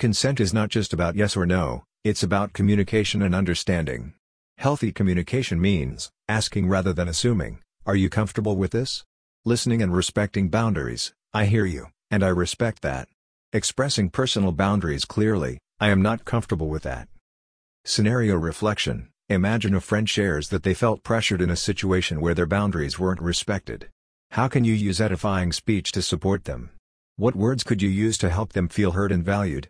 Consent is not just about yes or no, it's about communication and understanding. Healthy communication means asking rather than assuming, Are you comfortable with this? Listening and respecting boundaries, I hear you, and I respect that. Expressing personal boundaries clearly, I am not comfortable with that. Scenario reflection Imagine a friend shares that they felt pressured in a situation where their boundaries weren't respected. How can you use edifying speech to support them? What words could you use to help them feel heard and valued?